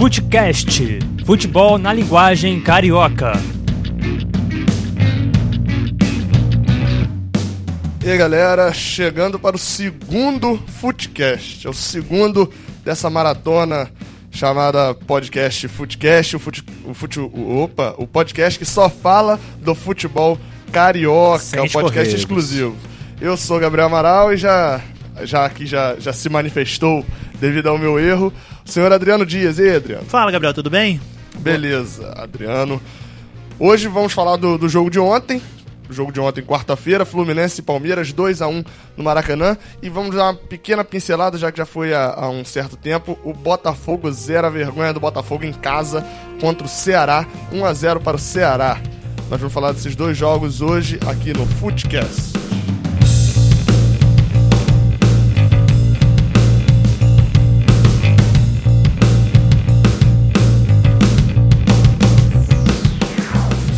Futecast, futebol na linguagem carioca. E aí galera, chegando para o segundo Footcast, é o segundo dessa maratona chamada podcast Footcast, o, fute, o, fute, o, opa, o podcast que só fala do futebol carioca, Sem é um podcast escorregos. exclusivo. Eu sou Gabriel Amaral e já, já aqui já, já se manifestou devido ao meu erro, o senhor Adriano Dias. E aí, Adriano? Fala, Gabriel, tudo bem? Beleza, Adriano. Hoje vamos falar do, do jogo de ontem. O jogo de ontem, quarta-feira, Fluminense e Palmeiras, 2 a 1 no Maracanã. E vamos dar uma pequena pincelada, já que já foi há, há um certo tempo. O Botafogo zera a vergonha do Botafogo em casa contra o Ceará, 1 a 0 para o Ceará. Nós vamos falar desses dois jogos hoje aqui no Footcast.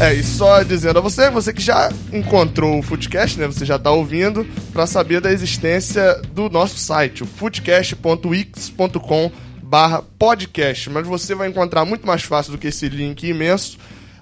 É, e só dizendo a você, você que já encontrou o Footcast, né? Você já tá ouvindo, para saber da existência do nosso site, o footcast.wix.com barra podcast. Mas você vai encontrar muito mais fácil do que esse link imenso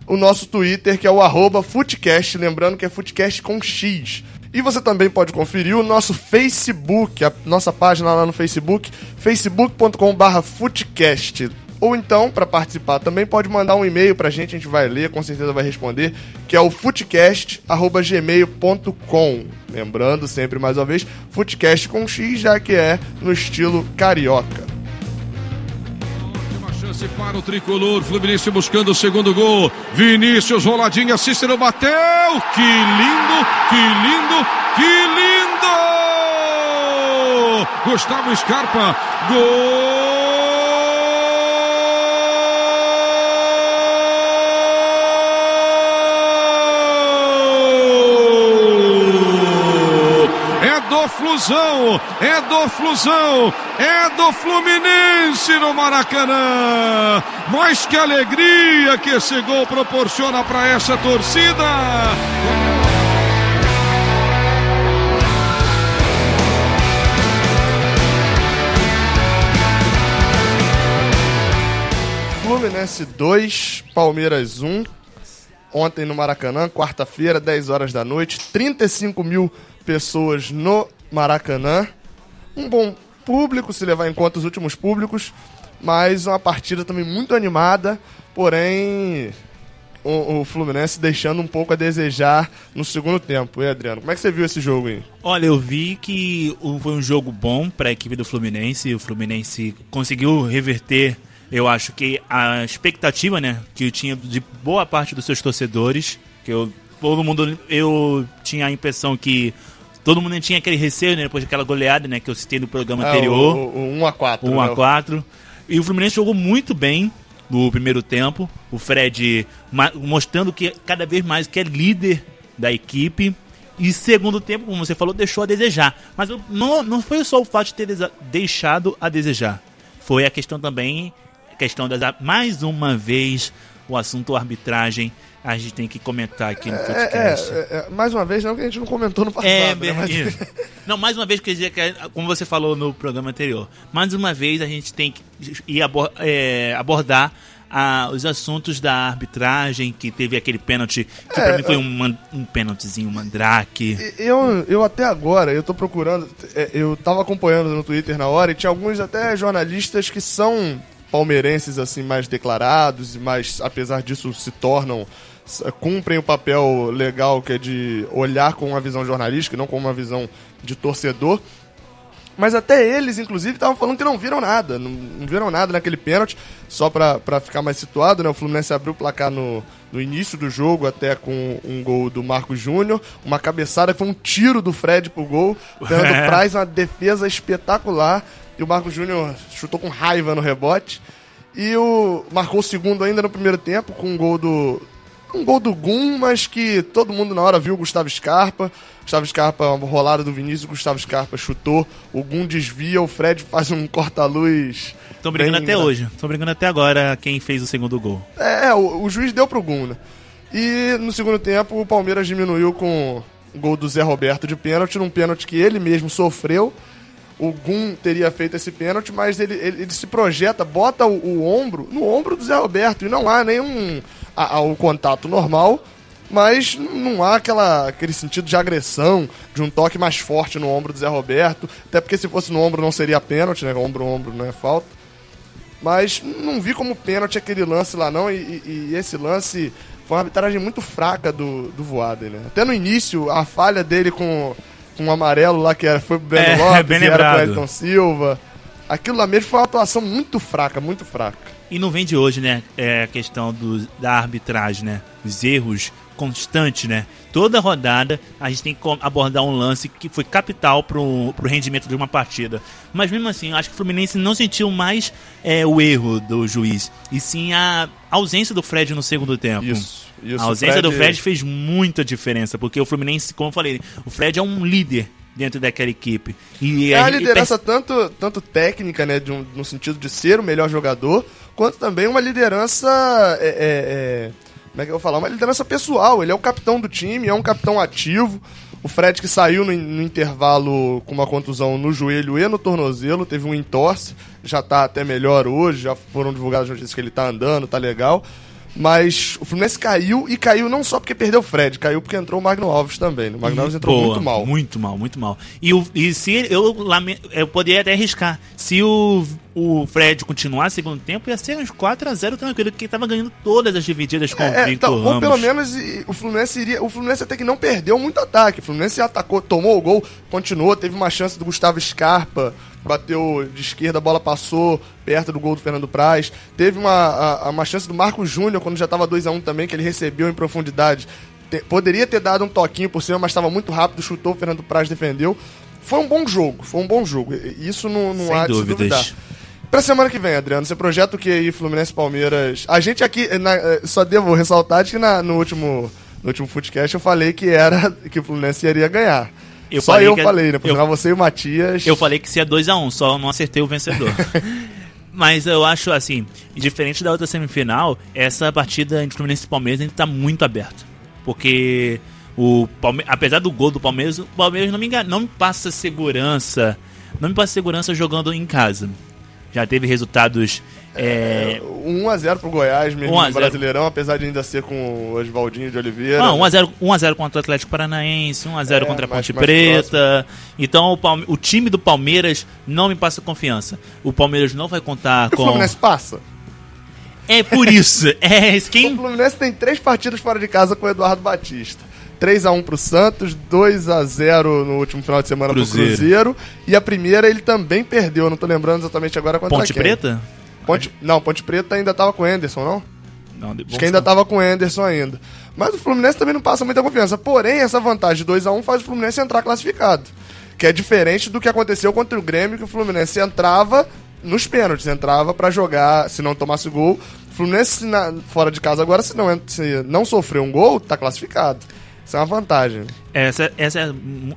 o nosso Twitter, que é o arroba Footcast, lembrando que é Footcast com X. E você também pode conferir o nosso Facebook, a nossa página lá no Facebook, facebook.com barra Footcast. Ou então, para participar também, pode mandar um e-mail pra gente, a gente vai ler, com certeza vai responder, que é o footcast.gmail.com. Lembrando, sempre mais uma vez, footcast com X, já que é no estilo carioca. Uma chance para o tricolor. Fluminense buscando o segundo gol. Vinícius roladinha, Cícero bateu. Que lindo, que lindo, que lindo! Gustavo Scarpa, gol! É do Flusão, é do Flusão, é do Fluminense no Maracanã. Mas que alegria que esse gol proporciona para essa torcida. Fluminense 2, Palmeiras 1. Ontem no Maracanã, quarta-feira, 10 horas da noite. 35 mil pessoas no Maracanã. Um bom público, se levar em conta os últimos públicos. Mas uma partida também muito animada. Porém, o, o Fluminense deixando um pouco a desejar no segundo tempo. E Adriano, como é que você viu esse jogo aí? Olha, eu vi que foi um jogo bom para a equipe do Fluminense. O Fluminense conseguiu reverter, eu acho que a expectativa, né, que tinha de boa parte dos seus torcedores, que eu todo mundo eu tinha a impressão que todo mundo tinha aquele receio, né, depois daquela goleada, né, que eu citei no programa É, anterior. o, o, o 1 a 4 1 né? a 4 E o Fluminense jogou muito bem no primeiro tempo. O Fred mostrando que cada vez mais que é líder da equipe. E segundo tempo, como você falou, deixou a desejar. Mas não, não foi só o fato de ter deixado a desejar. Foi a questão também, a questão das mais uma vez o assunto arbitragem. A gente tem que comentar aqui no É, podcast. é, é, mais uma vez, não que a gente não comentou no passado. É, né? Mas-. Não, mais uma vez, quer dizer, que, como você falou no programa anterior, mais uma vez a gente tem que ir abor- é, abordar ah, os assuntos da arbitragem, que teve aquele pênalti, que É, pra mim foi um, um pênaltizinho, um mandrake. Eu, eu até agora, eu tô procurando, é, eu tava acompanhando no Twitter na hora e tinha alguns até jornalistas que são palmeirenses assim mais declarados e mais, apesar disso, se tornam cumprem o papel legal que é de olhar com uma visão jornalística não com uma visão de torcedor. Mas até eles, inclusive, estavam falando que não viram nada. Não, não viram nada naquele pênalti. Só pra, pra ficar mais situado, né? O Fluminense abriu o placar no, no início do jogo, até com um gol do Marcos Júnior. Uma cabeçada foi um tiro do Fred pro gol. Fernando É. Praz, uma defesa espetacular. E o Marcos Júnior chutou com raiva no rebote. E o marcou o segundo ainda no primeiro tempo, com um gol do. Um gol do Gum, mas que todo mundo na hora viu o Gustavo Scarpa. Gustavo Scarpa, rolada do Vinícius, Gustavo Scarpa chutou, o Gum desvia, o Fred faz um corta-luz. Estão brigando até engra- hoje. Estão brigando até agora quem fez o segundo gol. É, é, o, o juiz deu pro Gum, né? E no segundo tempo o Palmeiras diminuiu com o gol do Zé Roberto de pênalti, num pênalti que ele mesmo sofreu. o Gum teria feito esse pênalti, mas ele, ele, ele se projeta, bota o, o, ombro no ombro do Zé Roberto e não há nenhum a, a, o contato normal, mas não há aquela, aquele sentido de agressão, de um toque mais forte no ombro do Zé Roberto, até porque se fosse no ombro não seria pênalti, né? Ombro, ombro não é falta. Mas não vi como pênalti aquele lance lá não, e, e, e esse lance foi uma arbitragem muito fraca do, do Voaden, né? Até no início, a falha dele com com um amarelo lá que era, foi o Breno é, Lopes, bem era pro Elton Silva. Aquilo lá mesmo foi uma atuação muito fraca, muito fraca. E não vem de hoje, né? É a questão do, da arbitragem, né? Os erros constantes, né? Toda rodada a gente tem que abordar um lance que foi capital pro, pro rendimento de uma partida. Mas mesmo assim, eu acho que o Fluminense não sentiu mais é, o erro do juiz, e sim a ausência do Fred no segundo tempo. Isso. Isso, a ausência Fred... do Fred fez muita diferença, porque o Fluminense, como eu falei, o Fred é um líder dentro daquela equipe. E é a liderança tanto, tanto técnica, né, de um, no sentido de ser o melhor jogador, quanto também uma liderança. É, é, é, como é que eu vou falar? Uma liderança pessoal. Ele é o capitão do time, é um capitão ativo. O Fred que saiu no, no, intervalo com uma contusão no joelho e no tornozelo, teve um entorse, já tá até melhor hoje, já foram divulgadas notícias que ele tá andando, tá legal. Mas o Fluminense caiu e caiu não só porque perdeu o Fred, caiu porque entrou o Magno Alves também. Né? O Magno Alves entrou Boa, muito mal. Muito mal, muito mal. E, o, e se eu, eu poderia até arriscar, se o, o Fred continuar segundo tempo, ia ser uns 4x0 tranquilo, porque estava ganhando todas as divididas com é, o Victor então, Ou pelo menos o Fluminense iria. O Fluminense até que não perdeu muito ataque. O Fluminense atacou, tomou o gol, continuou, teve uma chance do Gustavo Scarpa bateu de esquerda, a bola passou perto do gol do Fernando Praz. Teve uma, a, uma chance do Marco Júnior, quando já estava 2 a 1 um também, que ele recebeu em profundidade. Te, poderia ter dado um toquinho por cima, mas estava muito rápido, chutou, o Fernando Praz defendeu. Foi um bom jogo, foi um bom jogo. Isso não, não há de se duvidar. Pra semana que vem, Adriano, você projeta o que aí, Fluminense Palmeiras? A gente aqui, na, eh, só devo ressaltar que na, no último no último Footcast eu falei que era que o Fluminense iria ganhar. Eu só eu falei, né? Por eu, você e o Matias. Eu falei que seria 2x1, um, só não acertei o vencedor. Mas eu acho assim, diferente da outra semifinal, essa partida entre Fluminense e Palmeiras ainda tá muito aberta. Porque o Palme apesar do gol do Palmeiras, o Palmeiras não me, engana, não me passa segurança. Não me passa segurança jogando em casa. Já teve resultados é... 1x0 pro Goiás mesmo no Brasileirão, apesar de ainda ser com o Oswaldinho de Oliveira. Não, 1x0, 1x0 contra o Atlético Paranaense, 1x0 é, contra a Ponte mais, Preta. Mais então o, Palme... o, time do Palmeiras não me passa confiança. O Palmeiras não vai contar e com. O Fluminense passa. É por isso. é quem... O Fluminense tem três partidas fora de casa com o Eduardo Batista. 3x1 pro Santos, 2x0 no último final de semana Cruzeiro. pro Cruzeiro. E a primeira ele também perdeu, não tô lembrando exatamente agora contra Ponte quem. Preta? Ponte, não, Ponte Preta ainda tava com o Anderson, não? Não, Acho que ainda tava com o Anderson ainda. Mas o Fluminense também não passa muita confiança. Porém, essa vantagem de 2x1 faz o Fluminense entrar classificado. Que é diferente do que aconteceu contra o Grêmio, que o Fluminense entrava nos pênaltis, entrava para jogar, se não tomasse gol. O Fluminense na, fora de casa agora, se não, se não sofrer um gol, tá classificado. Isso é uma vantagem. Essa, essa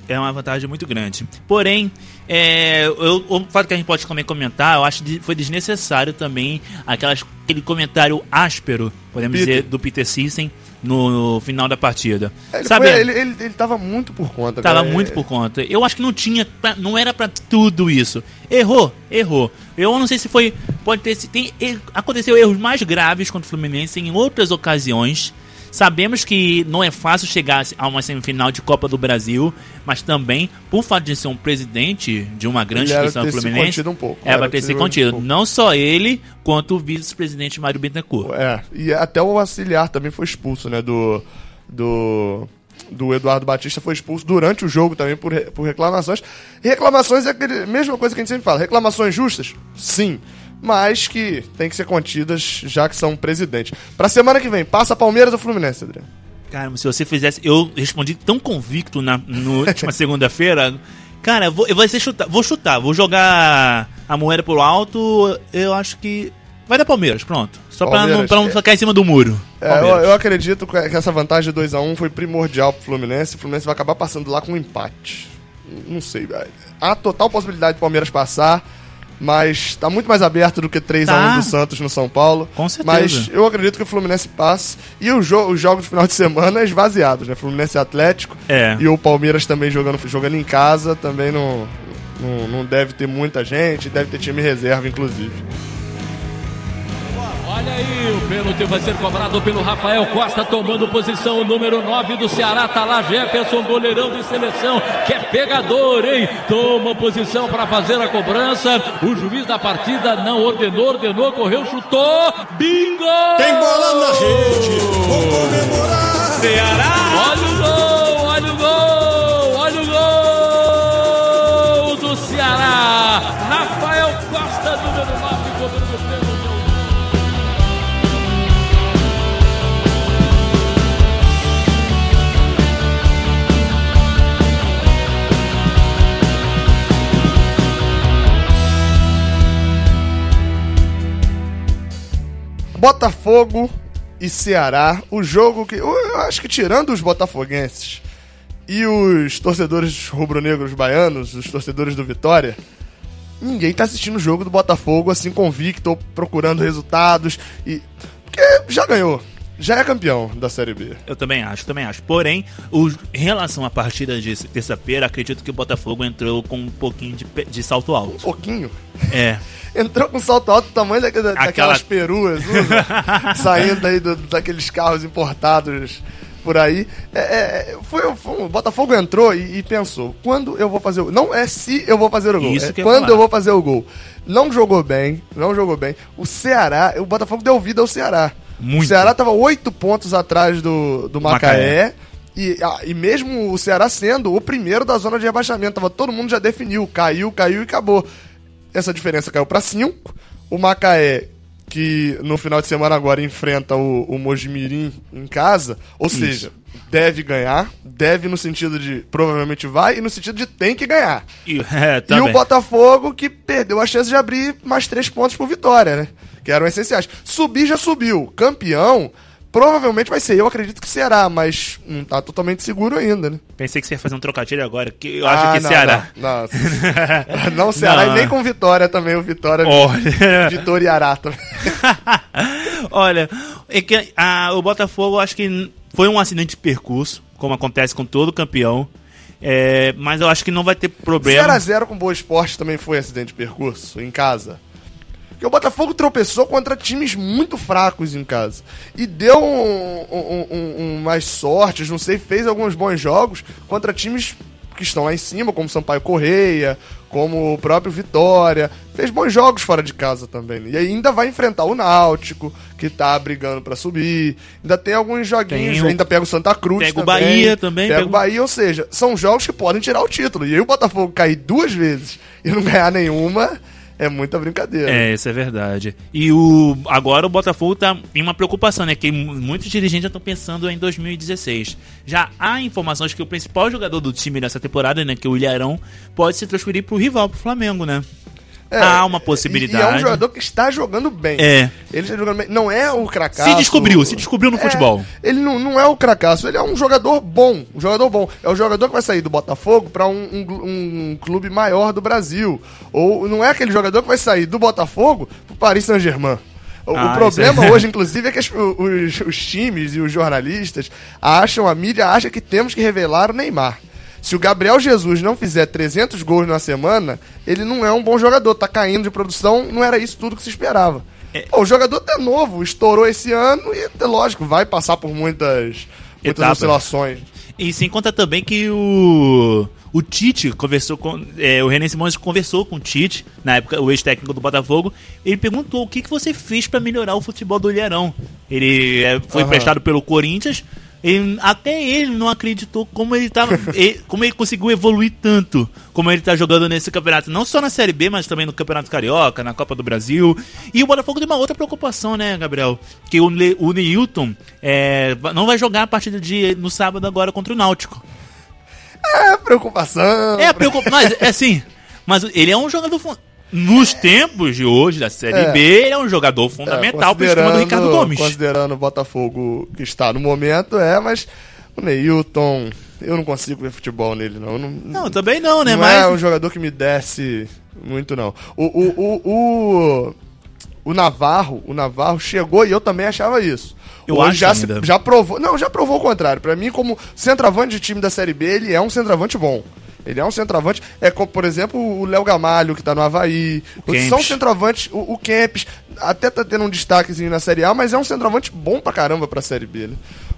é uma vantagem muito grande. Porém, é, eu, o fato que a gente pode também comentar, eu acho que foi desnecessário também aquelas, aquele comentário áspero, podemos Peter. dizer, do Peter Sissen no, no, final da partida. Ele, Sabe, foi, ele, ele, ele tava muito por conta. Tava cara. muito por conta. Eu acho que não tinha, pra, não era para tudo isso. Errou, errou. Eu não sei se foi, pode ter, tem, aconteceu erros mais graves contra o Fluminense em outras ocasiões Sabemos que não é fácil chegar a uma semifinal de Copa do Brasil, mas também, por fato de ser um presidente de uma grande instituição fluminense, um pouco, é para ter se contido. Um não só ele, quanto o vice-presidente Mário Bittencourt. É, e até o auxiliar também foi expulso, né, do... do do Eduardo Batista foi expulso durante o jogo também por, por reclamações. E reclamações é a mesma coisa que a gente sempre fala. Reclamações justas? Sim mas que tem que ser contidas já que são presidente. Pra semana que vem, passa Palmeiras ou Fluminense, Adriano? Cara, se você fizesse. Eu respondi tão convicto na no última segunda-feira. Cara, vou, eu vou ser chutar, vou chutar, vou jogar a moeda pro alto. Eu acho que. Vai dar Palmeiras, pronto. Só Palmeiras, pra não, pra não ficar em cima do muro. É, eu, eu, acredito que essa vantagem de 2x1 um foi primordial pro Fluminense. O Fluminense vai acabar passando lá com um empate. Não sei, velho. Há total possibilidade do Palmeiras passar mas tá muito mais aberto do que 3 tá. a 1 do Santos no São Paulo. Com certeza. Mas eu acredito que o Fluminense passe. E o jo os jogos de final de semana esvaziados, né? Fluminense Atlético. É. E o Palmeiras também jogando, jogando em casa, também não. Não, não deve ter muita gente, deve ter time reserva, inclusive. Olha aí, pênalti vai ser cobrado pelo Rafael Costa, tomando posição o número 9 do Ceará. Tá lá Jefferson, goleirão de seleção, que é pegador, hein? Toma posição para fazer a cobrança. O juiz da partida não ordenou, ordenou, correu, chutou. Bingo! Tem bola na rede, vou comemorar. Ceará! Olha o gol, olha o gol, olha o gol do Ceará. Rafael Costa, número Botafogo e Ceará, o jogo que. Eu acho que tirando os botafoguenses e os torcedores rubro-negros baianos, os torcedores do Vitória, ninguém tá assistindo o jogo do Botafogo assim convicto, procurando resultados e. Porque já ganhou. Já é campeão da Série B. Eu também acho, também acho. Porém, o- em relação à partida de terça-feira, acredito que o Botafogo entrou com um pouquinho de, de salto Um alto. pouquinho. É. Entrou com salto alto do tamanho daquela- Aquela- daquelas peruas, usa, saindo aí do- daqueles carros importados por aí. É, é, foi, foi- o Botafogo entrou e, e pensou: quando eu vou fazer o Não é se eu vou fazer o gol, Isso é quando falar. eu vou fazer o gol. Não jogou bem, não jogou bem. O Ceará, o Botafogo deu vida ao Ceará. Muito. O Ceará tava oito pontos atrás do, do Macaé. Macaé. E, ah, e mesmo o Ceará sendo o primeiro da zona de rebaixamento, tava, todo mundo já definiu, caiu, caiu e acabou. Essa diferença caiu pra 5. O Macaé, que no final de semana agora enfrenta o, o Mojimirim em casa, ou Isso. seja, deve ganhar, deve no sentido de provavelmente vai e no sentido de tem que ganhar. E, é, E também. o Botafogo que perdeu a chance de abrir mais três pontos pro Vitória, né? Que eram essenciais. Subir já subiu. Campeão, provavelmente vai ser. Eu acredito que será, mas não tá totalmente seguro ainda, né? Pensei que você ia fazer um trocadilho agora, que eu acho que não, Ceará. Não, não. Não, Ceará Não. e nem com Vitória também. O Vitória Olha. vitoriará também. Olha, é que a- o Botafogo acho que foi um acidente de percurso, como acontece com todo campeão. É, mas eu acho que não vai ter problema. 0x0 com Boa Esporte também foi acidente de percurso, em casa. Porque o Botafogo tropeçou contra times muito fracos em casa. E deu um, um- um- um- mais sortes, não sei, fez alguns bons jogos contra times que estão lá em cima, como Sampaio Correia, como o próprio Vitória. Fez bons jogos fora de casa também. E ainda vai enfrentar o Náutico, que tá brigando pra subir. Ainda tem alguns joguinhos, Tem o- ainda pega o Santa Cruz Pega o. Bahia também, Pega pega o- Bahia, ou seja, são jogos que podem tirar o título. E aí o Botafogo cair duas vezes e não ganhar nenhuma é muita brincadeira. É, isso é verdade. E o agora o Botafogo tá tem uma preocupação, né? Que mu- muitos dirigentes já estão pensando em 2016. Já há informações que o principal jogador do time nessa temporada, né, que é o Ilharão, pode se transferir pro rival, pro Flamengo, né? É, há uma E, e é possibilidade. um jogador que está jogando bem. É. Ele está jogando bem. Não é o cracaço. Se descobriu, se descobriu no É, futebol. Ele não, não é o cracaço, ele é um jogador bom. Um jogador bom. É o jogador que vai sair do Botafogo para um, um um clube maior do Brasil. Ou não é aquele jogador que vai sair do Botafogo pro Paris Saint-Germain. O, o Ah, problema isso é- hoje, inclusive, é que as- os, os times e os jornalistas acham, a mídia acha que temos que revelar o Neymar. Se o Gabriel Jesus não fizer 300 gols na semana, ele não é um bom jogador. Tá caindo de produção, não era isso tudo que se esperava. É. Pô, o jogador tá novo, estourou esse ano e, lógico, vai passar por muitas, muitas oscilações. E sem contar também que o. O Tite conversou com. é, o René Simões conversou com o Tite, na época, o ex-técnico do Botafogo. Ele perguntou o que, que você fez pra melhorar o futebol do Ilharão. Ele é, foi Aham. emprestado pelo Corinthians. Ele- até ele não acreditou como ele tá. e- como ele conseguiu evoluir tanto. Como ele tá jogando nesse campeonato. Não só na Série B, mas também no Campeonato Carioca, na Copa do Brasil. E o Botafogo tem uma outra preocupação, né, Gabriel? Que o, Le- o Neilton é, não vai jogar a partida de, no sábado agora contra o Náutico. É preocupação. É, preocupa, mas é assim. Mas ele é um jogador. Nos tempos de hoje, da Série É. B, ele é um jogador fundamental pro esquema do Ricardo Gomes. Considerando o Botafogo que está no momento, é, mas o Neilton, eu não consigo ver futebol nele, não. Não, Não, também não, né? não mas. é um jogador que me desce muito, não. O, o, o, o, o Navarro, o Navarro chegou e eu também achava isso. Eu Hoje acho já, se- já provou. Não, já provou o contrário. Pra mim, como centroavante de time da Série B, ele é um centroavante bom. Ele é um centroavante. É como, por exemplo, o Léo Gamalho, que tá no Havaí. Kempis. São centroavantes. O, o Kempis até tá tendo um destaquezinho na Série A, mas é um centroavante bom pra caramba pra Série B, né?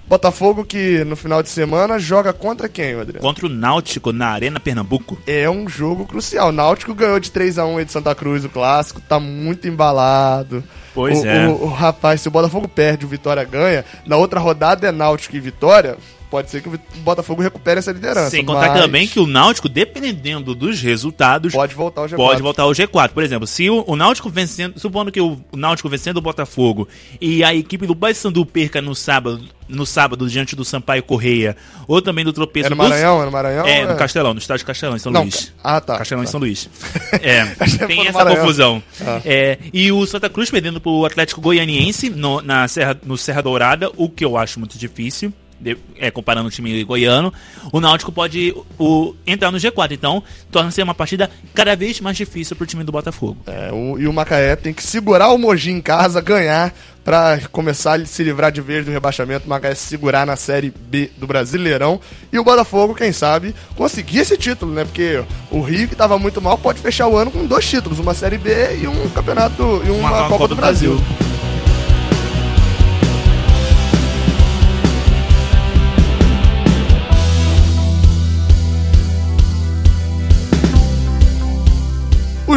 Botafogo que no final de semana joga contra quem, Adriano? Contra o Náutico na Arena Pernambuco. É um jogo crucial. O Náutico ganhou de 3 a 1 aí de Santa Cruz, o clássico, tá muito embalado. Pois o, é. O, o rapaz, se o Botafogo perde, o Vitória ganha. Na outra rodada é Náutico e Vitória. Pode ser que o Botafogo recupere essa liderança. Sem contar mas também que o Náutico, dependendo dos resultados, Pode voltar ao G4. pode voltar ao G4. Por exemplo, se o, o Náutico vencendo, supondo que o, Náutico vencendo o Botafogo e a equipe do Paysandu perca no sábado, no sábado diante do Sampaio Correia, ou também do tropeço É no do- Maranhão? É no Maranhão? É, no Castelão, no estádio Castelão, em São Não, Luís. ah, tá, Castelão em tá. São Luís. É, que tem essa confusão. Ah. É, e o Santa Cruz perdendo pro Atlético Goianiense no, na Serra, no Serra Dourada, o que eu acho muito difícil. De- é, comparando o time goiano, o Náutico pode o, entrar no G4. Então, torna-se uma partida cada vez mais difícil pro time do Botafogo. É, o- e o Macaé tem que segurar o Mogi em casa, ganhar, pra começar a se livrar de vez do rebaixamento. O Macaé se segurar na Série B do Brasileirão. E o Botafogo, quem sabe, conseguir esse título, né? Porque o Rio, que tava muito mal, pode fechar o ano com dois títulos: uma Série B e um campeonato e uma, Copa, do Brasil. O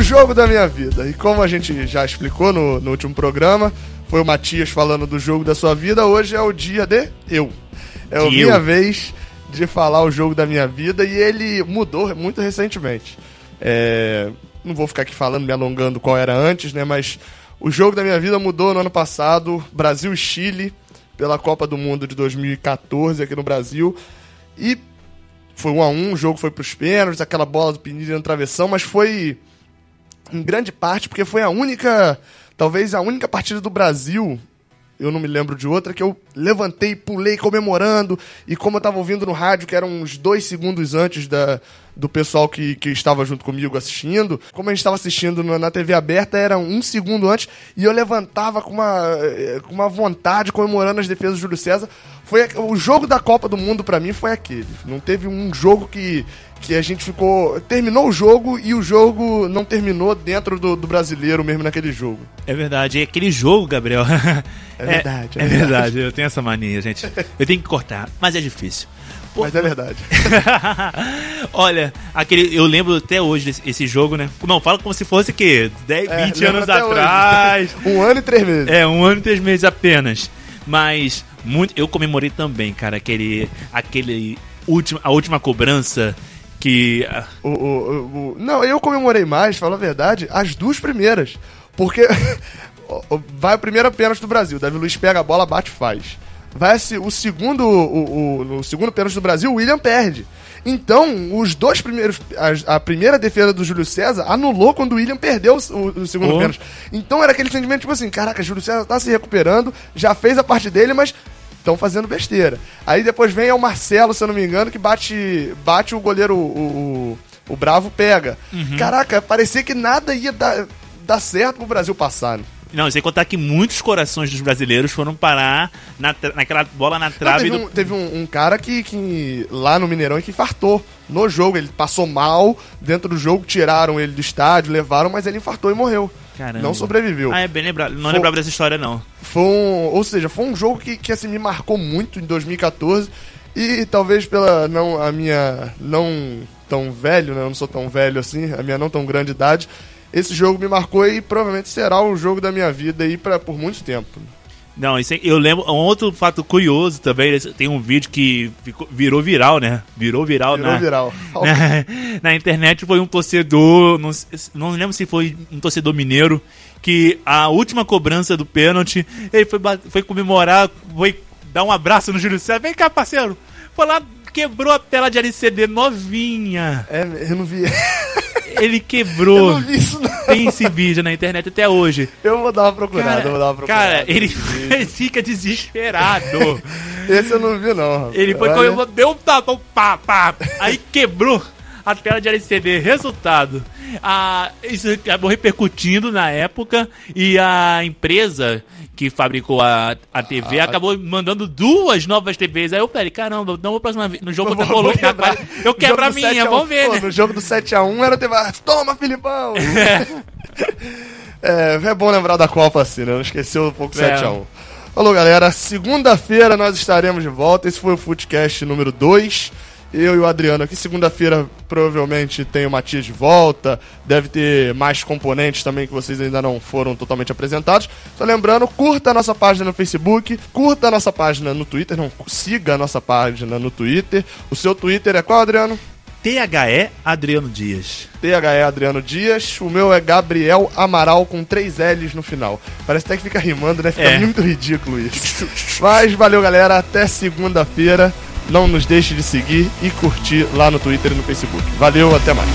jogo da minha vida. E como a gente já explicou no, no último programa, foi o Matias falando do jogo da sua vida, hoje é o dia de eu. É a minha eu. vez de falar o jogo da minha vida e ele mudou muito recentemente. É, não vou ficar aqui falando, me alongando qual era antes, né? Mas o jogo da minha vida mudou no ano passado, Brasil e Chile, pela Copa do Mundo de 2014 aqui no Brasil. E foi um a um, o jogo foi pros pênaltis, aquela bola do Pinilha no travessão, mas foi em grande parte porque foi a única, talvez a única partida do Brasil, eu não me lembro de outra, que eu levantei, pulei comemorando, e como eu tava ouvindo no rádio, que eram uns dois segundos antes da, do pessoal que, que estava junto comigo assistindo, como a gente estava assistindo na, TV aberta, era um segundo antes, e eu levantava com uma, eh, com uma vontade, comemorando as defesas do Júlio César. Foi o jogo da Copa do Mundo pra mim foi aquele. Não teve um jogo que, que a gente ficou. Terminou o jogo e o jogo não terminou dentro do, do brasileiro mesmo naquele jogo. É verdade. E aquele jogo, Gabriel. É verdade, É, é é verdade. verdade. Eu tenho essa mania, gente. Eu tenho que cortar, mas é difícil. Pô, Mas é verdade. Olha, aquele, eu lembro até hoje desse esse jogo, né? Não, fala como se fosse que 10, É, 20 lembro anos até hoje. atrás. um ano e três meses. É, um ano e três meses apenas. Mas muito, eu comemorei também, cara, aquele, aquele último, a última cobrança que O, o- o- não, eu comemorei mais, falo a verdade, as duas primeiras. Porque vai o primeiro pênalti do Brasil. Davi Luiz pega a bola, bate e faz. Vai o segundo, o, o- segundo pênalti do Brasil, o William perde. Então, os dois primeiros. A, a primeira defesa do Júlio César anulou quando o William perdeu o, o- o segundo Oh. pênalti. Então era aquele sentimento tipo assim: caraca, Júlio César tá se recuperando, já fez a parte dele, mas estão fazendo besteira. Aí depois vem o Marcelo, se eu não me engano, que bate, bate o goleiro, o, o, o Bravo pega. Caraca, parecia que nada ia dar, dar certo pro Brasil passar. né? Não, sem contar que muitos corações dos brasileiros foram parar na naquela bola na Não, trave teve do. um, teve um, um cara que, que lá no Mineirão que infartou no jogo. Ele passou mal dentro do jogo, tiraram ele do estádio, levaram, mas ele infartou e morreu. Caramba. Não sobreviveu. Ah, é bem lembrado. Não Foi- lembrava dessa história, não. Foi um, ou seja, foi um jogo que, que assim, me marcou muito em 2014 e talvez pela não a minha não tão velho, né? Eu não sou tão velho assim, a minha não tão grande idade. Esse jogo me marcou e provavelmente será o jogo da minha vida aí pra, por muito tempo. Não, isso eu lembro. Um outro fato curioso também, tem um vídeo que ficou- virou viral, né? Virou viral Virou na, viral. na, na internet. Foi um torcedor, não, não lembro se foi um torcedor mineiro, que a última cobrança do pênalti, ele foi, foi comemorar, foi dar um abraço no Júlio César. Vem cá, parceiro. Foi lá, quebrou a tela de LCD novinha. É, eu não vi. Ele Eu quebrou. não vi isso não. Tem esse vídeo na internet até hoje. Eu vou dar uma procurada, eu vou dar uma procurada. cara, ele, fica desesperado. Esse eu não vi não. Ele foi comemorou, deu um tapa, um pá, pá. Aí quebrou a tela de LCD. Resultado. A, isso acabou repercutindo na época e a empresa que fabricou a, a TV, Ah, acabou mandando duas novas TVs. Aí eu falei, caramba, então na próxima vez, no jogo Eu vou- vou Colômbia, quebrar. eu No quebro a jogo do 7 minha, a 1, vamos ver, pô, né? No jogo do 7x1 era TV. Toma, Filipão! é, é bom lembrar da Copa assim, né? Não esqueceu um pouco É. 7x1. Falou, galera. Segunda-feira nós estaremos de volta. Esse foi o Footcast número 2. Eu e o Adriano aqui. Segunda-feira provavelmente tem o Matias de volta. Deve ter mais componentes também que vocês ainda não foram totalmente apresentados. Só lembrando, curta a nossa página no Facebook, curta a nossa página no Twitter, não, siga a nossa página no Twitter. O seu Twitter é qual, Adriano? THE Adriano Dias. THE Adriano Dias. O meu é Gabriel Amaral com três L's no final. Parece até que fica rimando, né? Fica É. muito ridículo isso. Mas valeu, galera. Até segunda-feira. Não nos deixe de seguir e curtir lá no Twitter e no Facebook. Valeu, até mais.